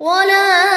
ولا